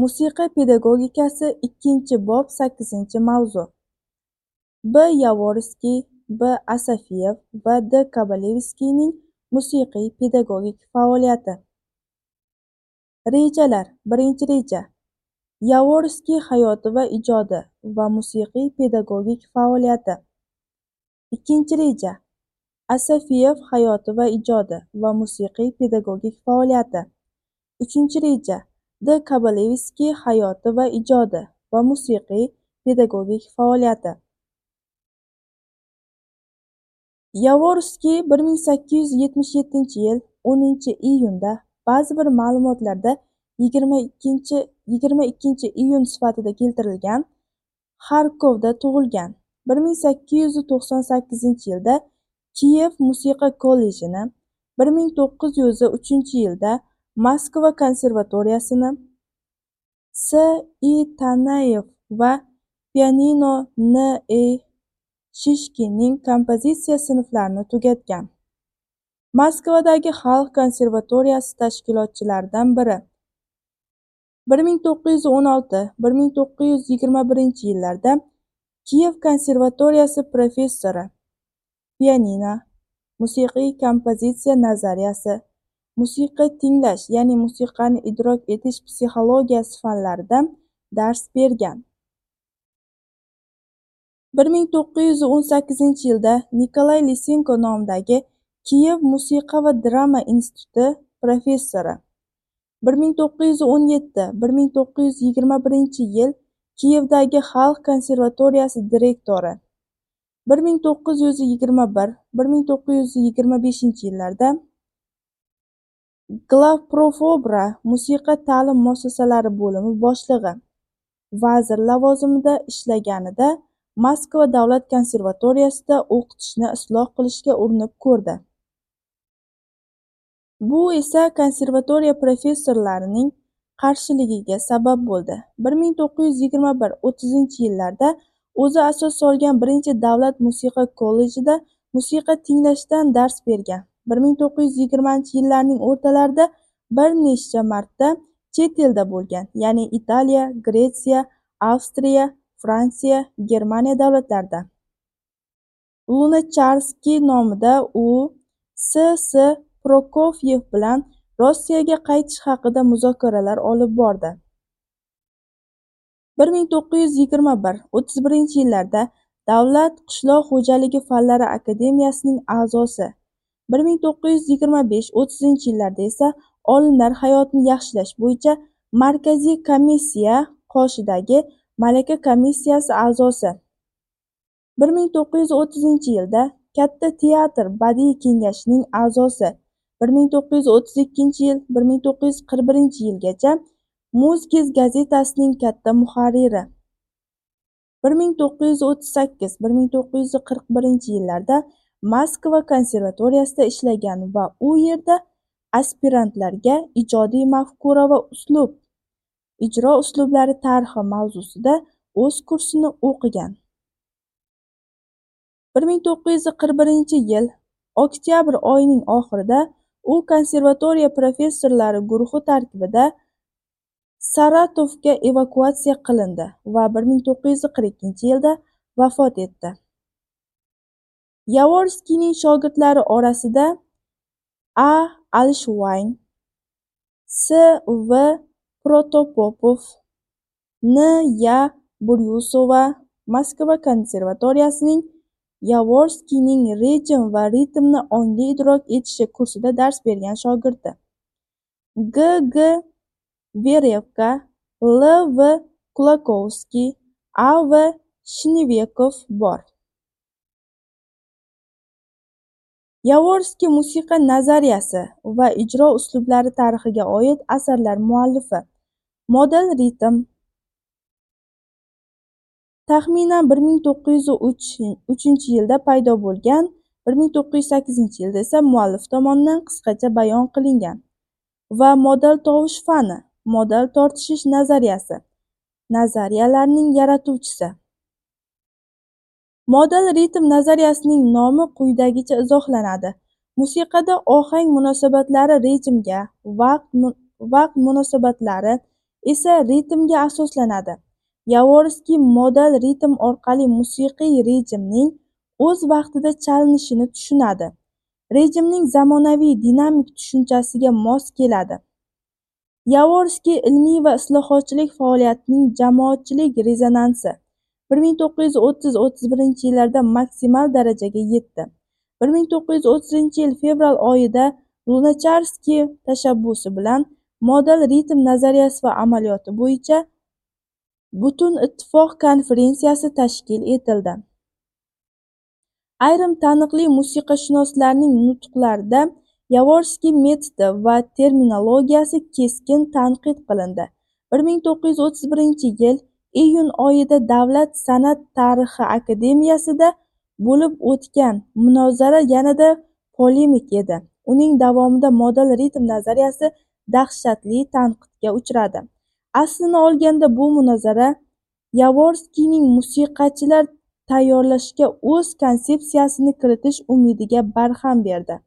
Musiqa pedagogikasi ikkinchi bob sakkizinchi mavzu. B. Yavorskiy, B. Asafiyev va D. Kabalevskiyning musiqiy pedagogik faoliyati. Rejalar. Birinchi reja. Yavorskiy hayoti va ijodi va musiqiy pedagogik faoliyati. Ikkinchi reja. Asafiyev hayoti va ijodi va musiqiy pedagogik faoliyati. Uchinchi reja. D. Kabalevski hayoti va ijodi va musiqiy-pedagogik faoliyati. Yavorski 1877-yil 10-iyunda ba'zi bir ma'lumotlarda 22-iyun sifatida keltirilgan, Xarkovda tug'ilgan. 1898-yilda Kiyev musiqa kollejini, 1903-yilda Moskva konservatoriyasini, S. I. Tanayev va pianino N. E. Shishkinning kompozitsiya sinflarini tugatgan. Moskvadagi Xalq konservatoriyasi tashkilotchilaridan biri. bir ming to'qqiz yuz o'n olti bir ming to'qqiz yuz yigirma birinchi yillarda Kiyev konservatoriyasi professori, pianino, musiqiy kompozitsiya nazariyasi, musiqa tinglash ya'ni musiqani idrok etish psixologiyasi fanlaridan dars bergan. bir ming to'qqiz yuz o'n sakkizinchi yilda Nikolay Lisenko nomidagi Kiyev musiqa va drama instituti professori. bir ming to'qqiz yuz o'n yetti bir ming to'qqiz yuz yigirma birinchi yil Kiyevdagi Xalq konservatoriyasi direktori. bir ming to'qqiz yuz yigirma bir bir ming to'qqiz yuz yigirma beshinchi yillarda Glavprofobra musiqa ta'lim muassasalari bo'limi boshlig'i, vazir lavozimida ishlaganida Moskva davlat konservatoriyasida o'qitishni isloh qilishga urinib ko'rdi. Bu esa konservatoriya professorlarining qarshiligiga sabab bo'ldi. bir ming to'qqiz yuz yigirma bir o'ttizinchi yillarda o'zi asos solgan birinchi davlat musiqa kollejida musiqa tinglashdan dars bergan. Bir ming to'qqiz yuz yigirmanchi yillarning o'rtalarida bir necha marta chet elda bo'lgan, ya'ni Italiya, Gretsiya, Avstriya, Fransiya, Germaniya davlatlarida. Lunacharskiy nomida u S.S. Prokofyev bilan Rossiyaga qaytish haqida muzokaralar olib bordi. bir ming to'qqiz yuz yigirma bir o'ttiz birinchi yillarda Davlat qishloq xo'jaligi fanlari akademiyasining a'zosi. Bir ming to'qqiz yuz yigirma besh o'ttizinchi yillarda esa olimlar hayotini yaxshilash bo'yicha markaziy komissiya qoshidagi malaka komissiyasi a'zosi. bir ming to'qqiz yuz o'ttizinchi yilda Katta teatr badiiy kengashining a'zosi. bir ming to'qqiz yuz o'ttiz ikkinchi yil bir ming to'qqiz yuz qirq birinchi yilgacha Muzgiz gazetasining katta muharriri. bir ming to'qqiz yuz o'ttiz sakkiz bir ming to'qqiz yuz qirq birinchi yillarda Moskva konservatoriyasida ishlagan va u yerda aspirantlarga ijodiy mafkura va uslub, ijro uslublari tarixi mavzusida o'z kursini o'qigan. bir ming to'qqiz yuz qirq birinchi yil oktyabr oyining oxirida u konservatoriya professorlari guruhi tarkibida Saratovga evakuatsiya qilindi va bir ming to'qqiz yuz qirq ikkinchi yilda vafot etdi. Yavorskiyning shogirdlari orasida A. Alshvayn, S. V. Protopopov, N. Ya. Buryusova Moskva konservatoriyasining Yavorskiyning rejim va ritmni ongli idrok etishi kursida dars bergan shogirdi. G. G. Verevka, L. V. Kulakovskiy, A. V. Shinevekov bor. Yavorskiy musiqa nazariyasi va ijro uslublari tarixiga oid asarlar muallifi. Model ritm taxminan bir ming to'qqiz yuz uchinchi yilda paydo bo'lgan, bir ming to'qqiz yuz sakkizinchi yilda esa muallif tomonidan qisqacha bayon qilingan va model tovush fani, model tortishish nazariyasi, nazariyalarning yaratuvchisi. Model ritm nazariyasining nomi quyidagicha izohlanadi: Musiqada ohang munosabatlari rejimga, vaqt vaqt munosabatlari esa ritmga asoslanadi. Yavorskiy modal ritm orqali musiqiy rejimning o'z vaqtida chalinishini tushunadi. Rejimning zamonaviy dinamik tushunchasiga mos keladi. Yavorskiy ilmiy va islohotchilik faoliyatining jamoatchilik rezonansi bir ming to'qqiz yuz o'ttiz o'ttiz birinchi yillarda maksimal darajaga yetdi. bir ming to'qqiz yuz o'ttizinchi yil fevral oyida lunacharskiy tashabbusi bilan modal ritm nazariyasi va amaliyoti bo'yicha butun ittifoq konferensiyasi tashkil etildi. Ayrim taniqli musiqashunoslarning nutqlarida yavorskiy metodi va terminologiyasi keskin tanqid qilindi. bir ming to'qqiz yuz o'ttiz birinchi yil iyun oyida Davlat san'at tarixi akademiyasida bo'lib o'tgan munozara yanada polemik edi. Uning davomida modal ritm nazariyasi dahshatli tanqidga uchradi. Aslini olganda bu munozara Yavorskiyning musiqachilar tayyorlashga o'z konsepsiyasini kiritish umidiga barham berdi.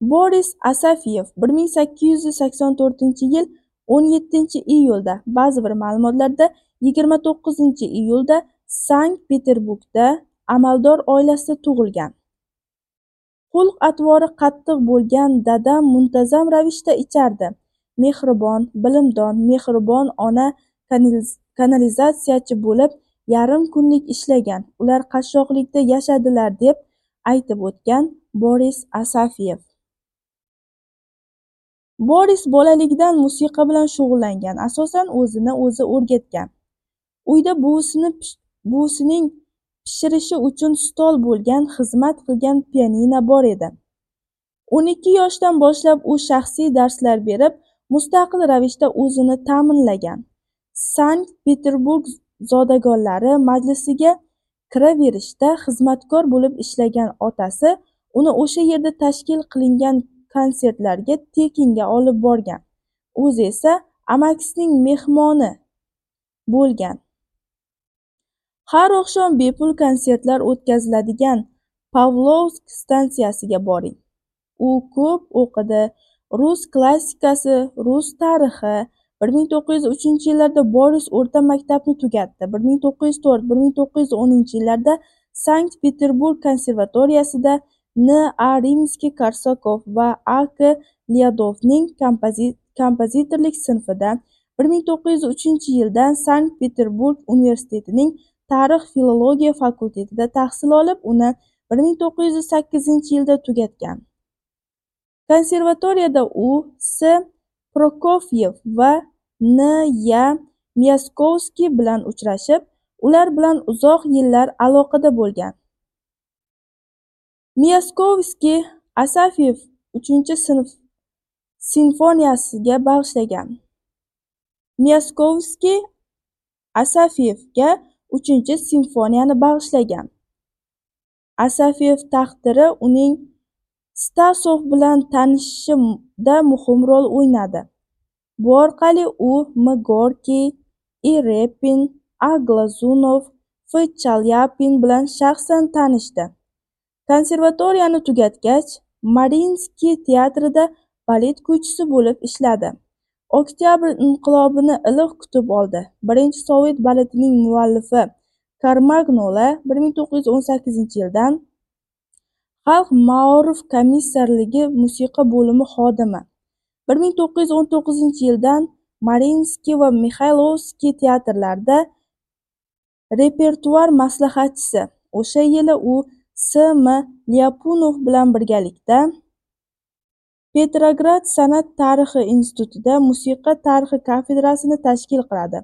Boris Asafiyev 1884-yil o'n yettinchi iyulda ba'zi bir ma'lumotlarda yigirma to'qqizinchi iyulda sankt peterburgda amaldor oilasida tug'ilgan. Xulq atvori qattiq bo'lgan dadam muntazam ravishda ichardi. Mehribon bilimdon mehribon ona kanalizatsiyachi bo'lib yarim kunlik ishlagan. Ular qashshoqlikda yashadilar deb aytib o'tgan boris asafyev boris bolaligidan musiqa bilan shug'ullangan asosan o'zini o'zi o'rgatgan. Uyda buvisini buvisining pishirishi uchun stol bo'lgan xizmat qilgan pianino bor edi. O'n ikki yoshdan boshlab u shaxsiy darslar berib mustaqil ravishda o'zini ta'minlagan. Sankt peterburg zodagonlari majlisiga kiraverishda xizmatkor bo'lib ishlagan otasi uni o'sha yerda tashkil qilingan konsertlarga tekinga olib borgan. O'zi esa amakisining mehmoni bo'lgan. Har oqshom bepul konsertlar o'tkaziladigan pavlovsk stansiyasiga boring. U ko'p o'qidi rus klassikasi rus tarixi bir ming to'qqiz yuz uchinchi yillarda boris o'rta maktabni tugatdi bir ming to'qqiz yuz to'rt bir ming to'qqiz yuz o'ninchi yillarda sankt peterburg konservatoriyasida n. A. Rimskiy korsakov va a. K. Lyadovning kompozitorlik sinfida bir ming to'qqiz yuz uchinchi yildan sankt peterburg universitetining tarix filologiya fakultetida tahsil olib uni bir ming to'qqiz yuz sakkizinchi yilda tugatgan. Konservatoriyada u s. Prokofyev va n. Ya myaskovskiy bilan uchrashib ular bilan uzoq yillar aloqada bo'lgan. Myaskovskiy asafyev uchinchi sinf simfoniyasiga bag'ishlagan. Myaskovskiy asafyevga uchinchi simfoniyani bag'ishlagan. Asafyev taqdiri uning stasov bilan tanishishida muhim rol o'ynadi. Bu orqali u m gorkiy i repin a glazunov f chalyapin bilan shaxsan tanishdi. Konservatoriyani tugatgach marinskiy teatrida balet kuychisi bo'lib ishladi. Oktyabr inqilobini iliq kutib oldi. Birinchi sovet baletining muallifi karmagnola bir ming to'qqiz yuz o'n sakkizinchi yildan xalq maorif komissarligi musiqa bo'limi xodimi. bir ming to'qqiz yuz o'n to'qqizinchi yildan marinskiy va mixaylovskiy teatrlarida repertuar maslahatchisi. O'sha yili u S.M. lyapunov bilan birgalikda petrograd san'at tarixi institutida musiqa tarixi kafedrasini tashkil qiladi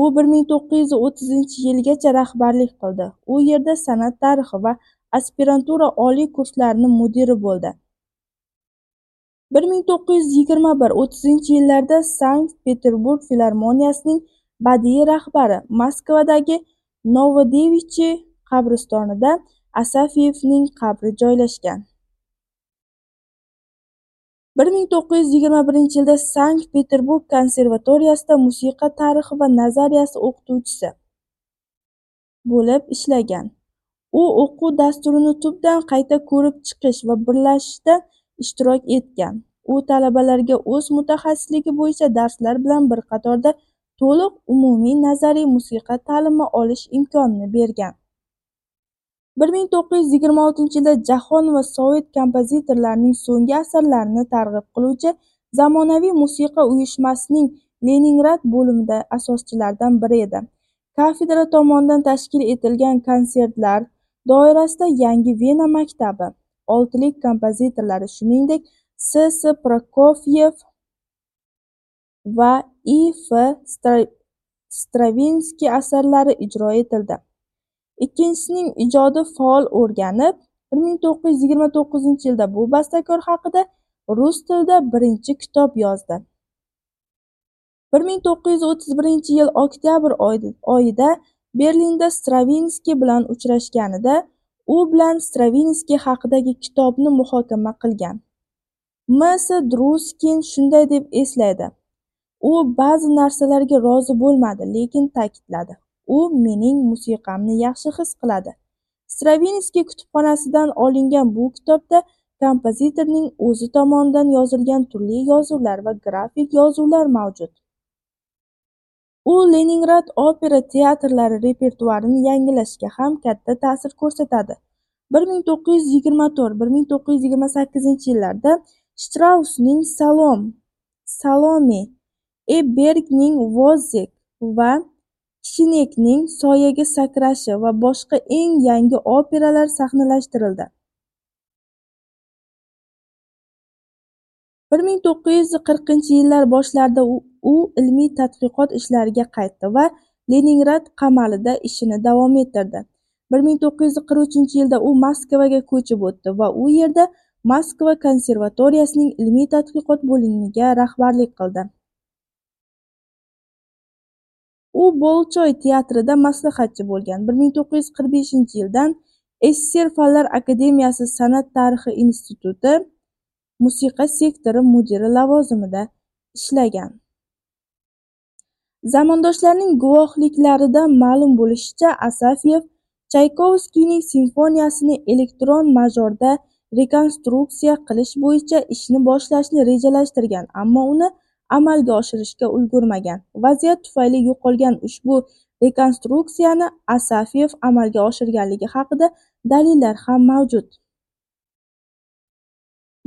u bir ming to'qqiz yuz o'ttizinchi yilgacha rahbarlik qildi u yerda san'at tarixi va aspirantura oliy kurslarining mudiri bo'ldi bir ming to'qqiz yuz yigirma bir o'ttizinchi yillarda sankt peterburg filarmoniyasining badiiy rahbari moskvadagi novodevichi qabristonida asafyevning qabri joylashgan. bir ming to'qqiz yuz yigirma birinchi yilda sankt peterburg konservatoriyasida musiqa tarixi va nazariyasi o'qituvchisi bo'lib ishlagan. U o'quv dasturini tubdan qayta ko'rib chiqish va birlashishda ishtirok etgan. U talabalarga o'z mutaxassisligi bo'yicha darslar bilan bir qatorda to'liq umumiy nazariy musiqa ta'limi olish imkonini bergan. Bir ming to'qqiz yuz yigirma oltinchi yilda jahon va sovet kompozitorlarining so'nggi asarlarini targ'ib qiluvchi zamonaviy musiqa uyushmasining leningrad bo'limida asoschilaridan biri edi. Kafedra tomonidan tashkil etilgan konsertlar doirasida yangi vena maktabi oltilik kompozitorlari shuningdek s s prokofyev va i f stravinskiy asarlari ijro etildi. Ikkinchisining ijodi faol o'rganib bir ming to'qqiz yuz yigirma to'qqizinchi yilda bu bastakor haqida rus tilida birinchi kitob yozdi bir ming to'qqiz yuz o'ttiz birinchi yil oktyabr oyida berlinda stravinskiy bilan uchrashganida u bilan stravinskiy haqidagi kitobni muhokama qilgan M.S. druskin shunday deb eslaydi u ba'zi narsalarga rozi bo'lmadi lekin ta'kidladi u mening musiqamni yaxshi his qiladi. Stravinskiy kutubxonasidan olingan bu kitobda kompozitorning o'zi tomonidan yozilgan turli yozuvlar va grafik yozuvlar mavjud. U leningrad opera teatrlari repertuarini yangilashga ham katta ta'sir ko'rsatadi. bir ming to'qqiz yuz yigirma to'rt bir ming to'qqiz yuz yigirma sakkizinchi yillarda shtrausning salom salome ebergning vozek va shinekning soyaga sakrashi va boshqa eng yangi operalar sahnalashtirildi. bir ming to'qqiz yuz qirqinchi yillar boshlarida u ilmiy tadqiqot ishlariga qaytdi va leningrad qamalida ishini davom ettirdi. bir ming to'qqiz yuz qirq uchinchi yilda u moskvaga ko'chib o'tdi va u yerda moskva konservatoriyasining ilmiy tadqiqot bo'limiga rahbarlik qildi. U Bolshoy teatrida maslahatchi bo'lgan. Bir ming to'qqiz yuz qirq beshinchi yildan SSR fanlar akademiyasi san'at tarixi instituti musiqa sektori mudiri lavozimida ishlagan. Zamondoshlarning guvohliklaridan ma'lum bo'lishicha asafyev chaykovskiyning simfoniyasini elektron majorda rekonstruksiya qilish bo'yicha ishni boshlashni rejalashtirgan ammo uni amalga oshirishga ulgurmagan. Vaziyat tufayli yo'qolgan ushbu rekonstruksiyani asafyev amalga oshirganligi haqida dalillar ham mavjud.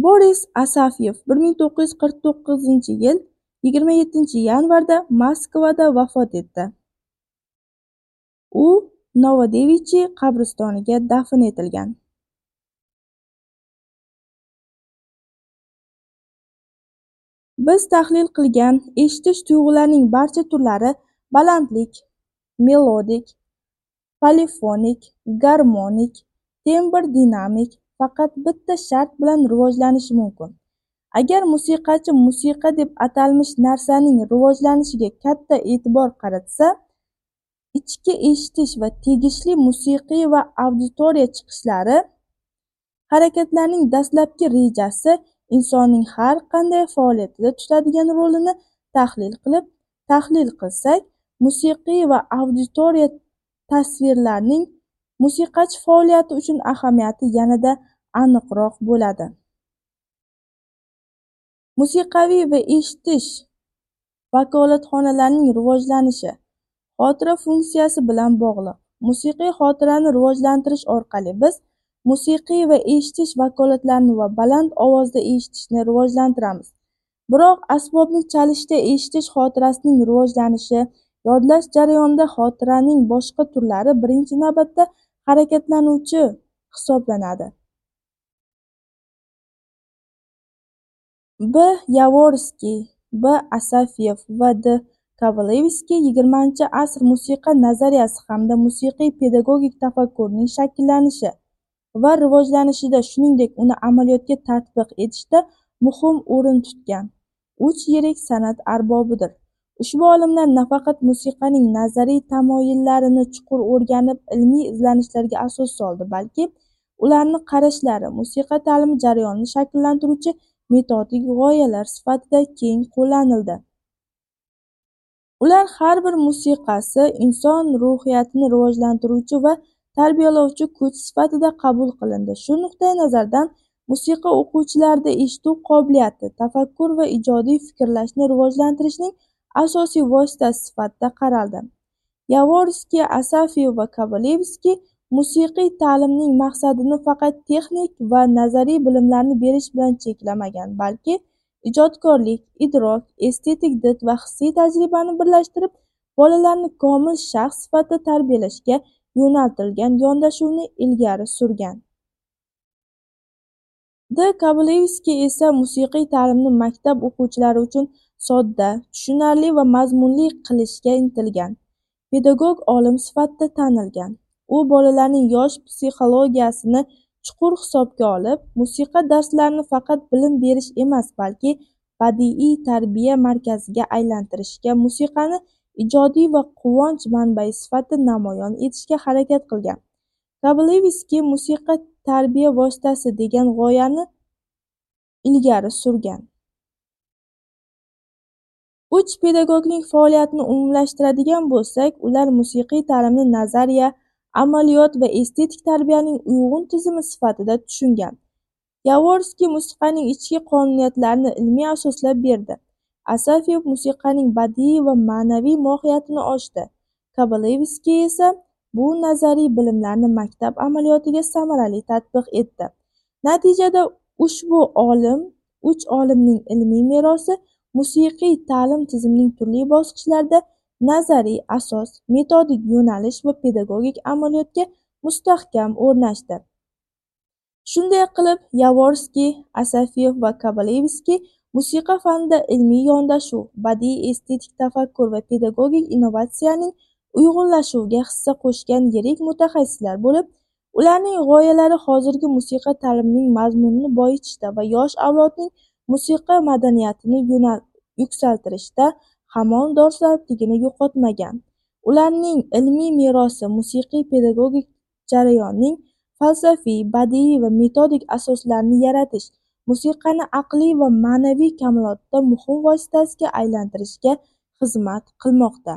Boris asafyev bir ming to'qqiz yuz qirq to'qqizinchi yil yigirma yettinchi yanvarda moskvada vafot etdi. U novodevichi qabristoniga dafn etilgan. Biz tahlil qilgan eshitish tuyg'ularining barcha turlari balandlik melodik polifonik garmonik tembr dinamik faqat bitta shart bilan rivojlanishi mumkin. Agar musiqachi musiqa deb atalmish narsaning rivojlanishiga katta e'tibor qaratsa ichki eshitish va tegishli musiqiy va auditoriya chiqishlari harakatlarning dastlabki rejasi insonning har qanday faoliyatida tutadigan rolini tahlil qilib tahlil qilsak musiqiy va auditoriya tasvirlarning musiqachi faoliyati uchun ahamiyati yanada aniqroq bo'ladi. Musiqaviy va eshitish vakolatxonalarining rivojlanishi xotira funksiyasi bilan bog'liq. Musiqiy xotirani rivojlantirish orqali biz musiqiy va eshitish vakolatlarini va baland ovozda eshitishni rivojlantiramiz. Biroq asbobni chalishda eshitish xotirasining rivojlanishi yodlash jarayonida xotiraning boshqa turlari birinchi navbatda harakatlanuvchi hisoblanadi. B. Yavorskiy b. Asafiyev va d. Kovalevskiy yigirmanchi asr musiqa nazariyasi hamda musiqiy pedagogik tafakkurning shakllanishi. Va rivojlanishida shuningdek uni amaliyotga tatbiq etishda muhim o'rin tutgan. Uch yirik san'at arbobidir. Ushbu olimlar nafaqat musiqaning nazariy tamoyillarini chuqur o'rganib ilmiy izlanishlarga asos soldi balki ularni qarashlari musiqa ta'limi jarayonini shakllantiruvchi metodik g'oyalar sifatida keng qo'llanildi. Ular har bir musiqasi inson ruhiyatini rivojlantiruvchi va tarbiyalovchi kuch sifatida qabul qilindi. Shu nuqtai nazardan musiqa o'quvchilarda eshituv qobiliyati tafakkur va ijodiy fikrlashni rivojlantirishning asosiy vositasi sifatida qaraldi. Yavorskiy asafyev va kovalevskiy musiqiy ta'limning maqsadini faqat texnik va nazariy bilimlarni berish bilan cheklamagan balki ijodkorlik idrok estetik did va hissiy tajribani birlashtirib bolalarni komil shaxs sifatida tarbiyalashga yo'naltirilgan yondashuvni ilgari surgan. D. Kovalevskiy esa musiqiy ta'limni maktab o'quvchilari uchun sodda tushunarli va mazmunli qilishga intilgan pedagog olim sifatida tanilgan. U bolalarning yosh psixologiyasini chuqur hisobga olib musiqa darslarini faqat bilim berish emas balki badiiy tarbiya markaziga aylantirishga musiqani ijodiy va quvonch manbai sifatida namoyon etishga harakat qilgan. Kovalevskiy musiqa tarbiya vositasi degan g'oyani ilgari surgan. Uch pedagogning faoliyatini umumlashtiradigan bo'lsak ular musiqiy ta'limni nazariya amaliyot va estetik tarbiyaning uyg'un tizimi sifatida tushungan. Yavorskiy musiqaning ichki qonuniyatlarini ilmiy asoslab berdi. Asafiyev musiqaning badiiy va ma'naviy mohiyatini ochdi. Kovalevskiy esa bu nazariy bilimlarni maktab amaliyotiga samarali tatbiq etdi. Natijada ushbu olim uch olimning ilmiy merosi musiqiy ta'lim tizimining turli bosqichlarida nazariy asos metodik yo'nalish va pedagogik amaliyotga mustahkam o'rnashdi. Shunday qilib yavorskiy Asafiyev va kovalevskiy musiqa fanida ilmiy yondashuv badiiy estetik tafakkur va pedagogik innovatsiyaning uyg'unlashuviga hissa qo'shgan yirik mutaxassislar bo'lib ularning g'oyalari hozirgi musiqa ta'limining mazmunini boyitishda va yosh avlodning musiqa madaniyatini yuksaltirishda hamon dolzarbligini yo'qotmagan. Ularning ilmiy merosi musiqiy pedagogik jarayonning falsafiy badiiy va metodik asoslarini yaratish musiqani aqliy va ma'naviy kamolotda muhim vositasiga aylantirishga xizmat qilmoqda.